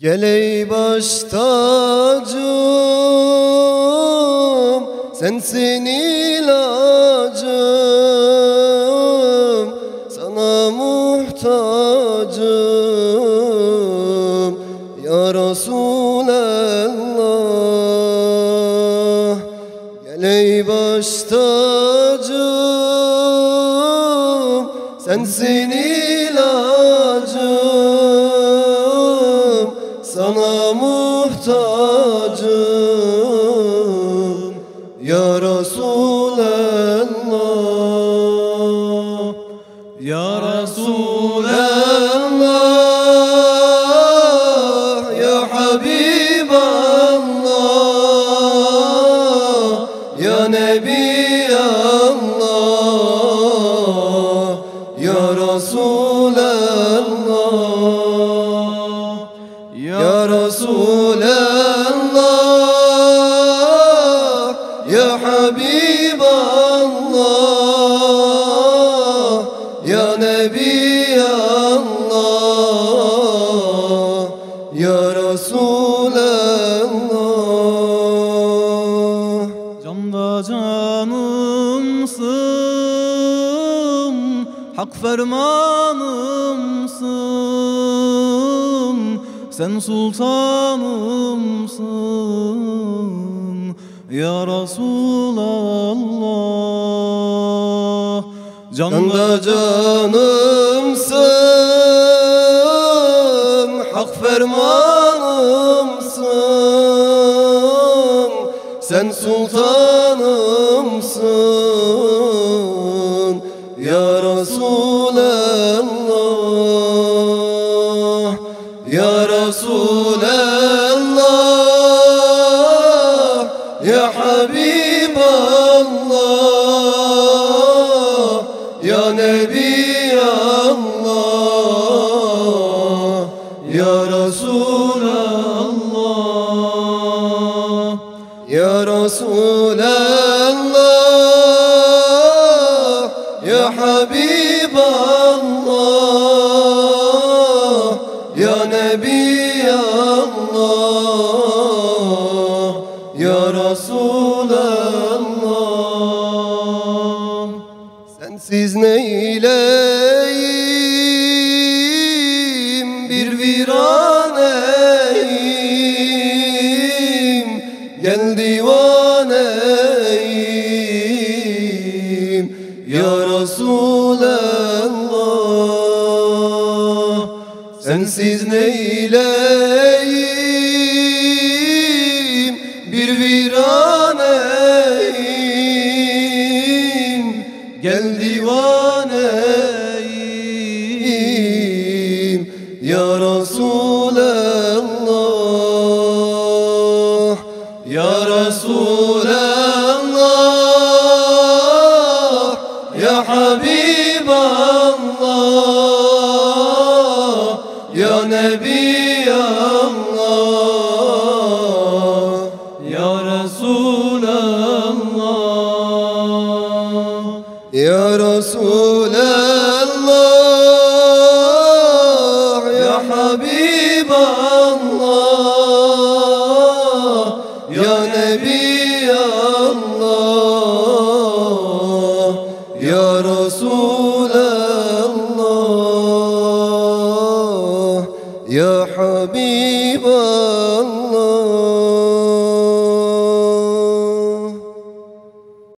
Gel ey baş tacım Sensin ilacım Sana muhtacım Ya Resulallah Gel ey baş Sensin ilacım Sana muhtacım Ya Resulallah Ya Resulallah Ya Habiballah Ya Nebi Allah Ya Resulallah Resulallah Ya Habiballah Ya Nebi Allah Ya Resulallah. Canda canımsın Hak fermanımsın Sen sultanımsın Ya Resulallah Canda canımsın Hak fermanımsın. Sen sultanımsın Ya Resulallah Resulallah Ya Habiballah Ya Nebi Allah Ya Resulallah Ya Resulallah Resulallah. Sensiz neyleyim? Bir viraneyim. Gel divaneyim. Ya Resulallah. Sensiz neyleyim Gel divaneyim Ya Resulallah Ya Resulallah Ya Habiballah Ya Nebi Ya Resulallah Ya Habiballah Ya Nebi Allah Ya Resulallah Ya Habiballah